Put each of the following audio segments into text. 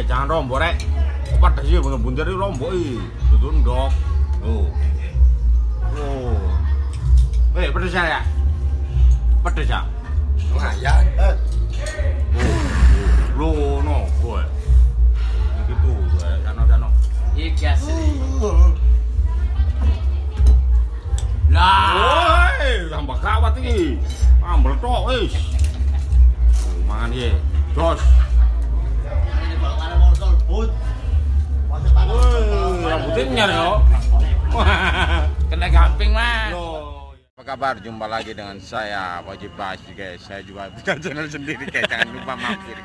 Eh, jangan rombok rek. Pedes sih bener buntir iki rombok iki. Dudu ndok. Oh. Eh, pedes ya? Pedes ya? Lumayan. Oh. Lo no, boy. Gitu, boy. Kano kano. Iki asli. Lah, woi, tambah gawat iki. Ambel tok wis. Mangan iki. Jos. Rambutnya nyer yo. Kena gamping, Mas. Apa kabar? Jumpa lagi dengan saya Wajib Basi guys. Saya juga punya channel sendiri guys. Jangan lupa mampir.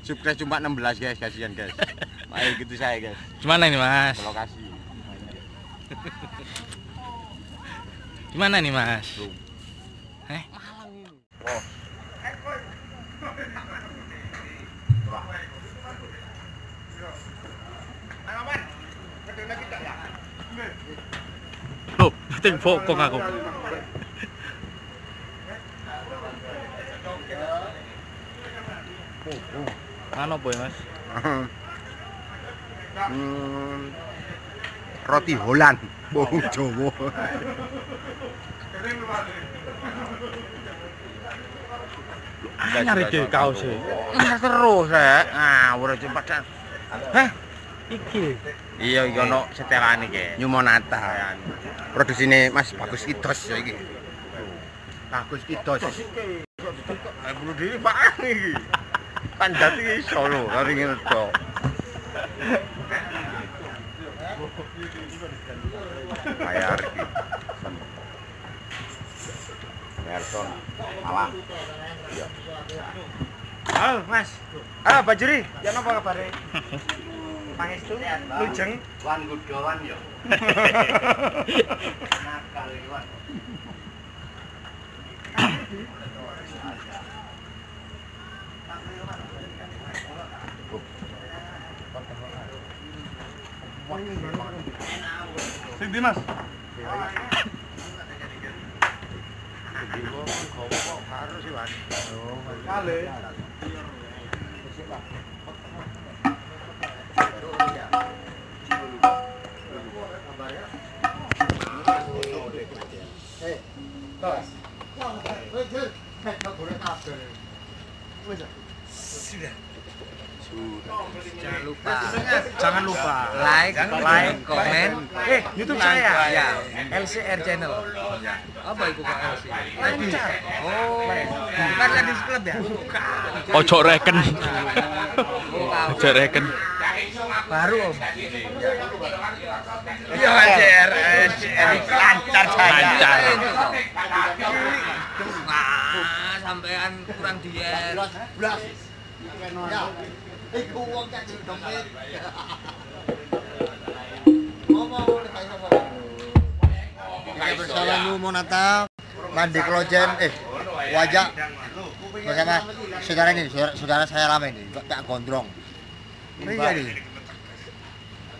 Subscribe cuma 16 guys, kasihan guys. Ayo gitu saya guys. Gimana nih mas? Lokasi. Gimana nih mas? Belum. Eh? Oh. Loh, ting bokong aku. Mana boy mas? Hmm, roti Holland, bau Jawa. Anyar iki kaos e. Nah, terus ya. Nah, udah cepat. Hah? Iki. Iya, iki ono setelan iki. New Monata. Produksine Mas Bagus Kidos ya iki. Bagus Kidos. Eh, bunuh diri Pak iki. Kan dadi iso lho, karo ngene tok. Bayar iki. Bayar ton. Malah. Halo Mas. Ah Bajuri, ya napa kabare? Pangestu, lujeng. Wan gudowan yo. Nakal iki, Wan. Sing ndi Mas? Kale. Jangan lupa. Jangan lupa Like, like, komen. Eh, YouTube saya. Ya, LCR channel. Apa itu Kak LC? Lagi. Oh, bukan lagi klub ya? Ojo reken. Ojo reken. Baru Om. Iya, LCR, LCR lancar Lancar. Nah, sampean kurang diet. Ya. Iku wong kak dompet. Kita bersama New Monata mandi klojen eh wajah bersama saudara ini saudara, saudara saya lama ini tak gondrong iya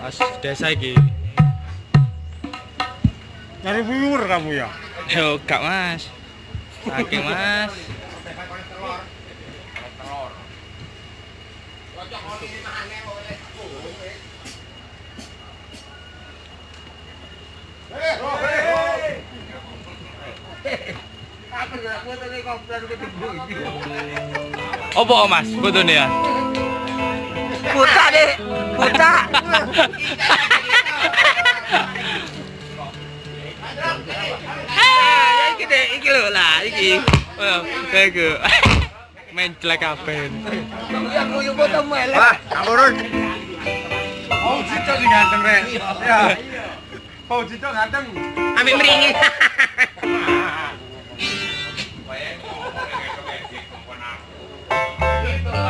khas desa iki. Nyari viewer kamu ya? Yo gak mas. Saking mas. Apa mas? Fotone ya. Buta deh, buta. Ah, iki deh, iki lho lah, iki. Iku. Main jelek kabeh. Foto melek. Wah, urun. Oh, Cito sing ganteng rek. Ya. Oh, Cito ganteng. Ambil meringi. lucu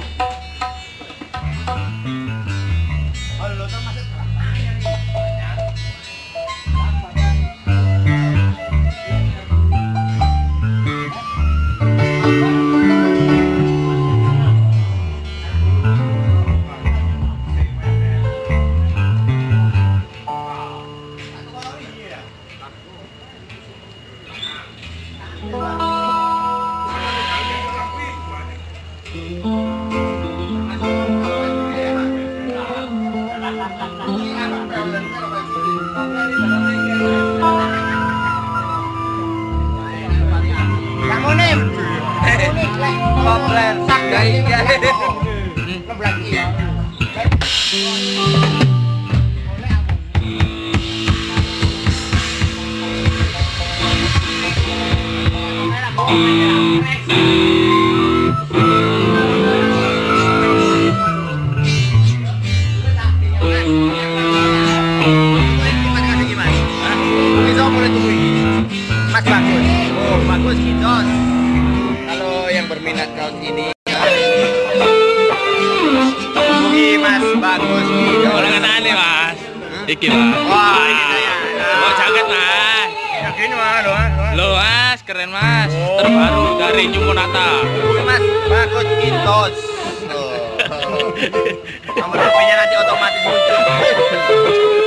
berminat kaos ini hubungi Mas bagus. Orang kata aneh mas. Iki mas. Wah, ini saya. Oh jaket mas. Mah doa doa. Lo mas, keren mas. Terbaru dari Jumonata. Mas bagus kitos. Oh. Nomor HP-nya nanti otomatis muncul.